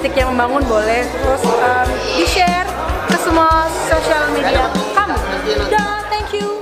detik yang membangun boleh terus um, di share ke semua sosial media kamu. Dah, thank you.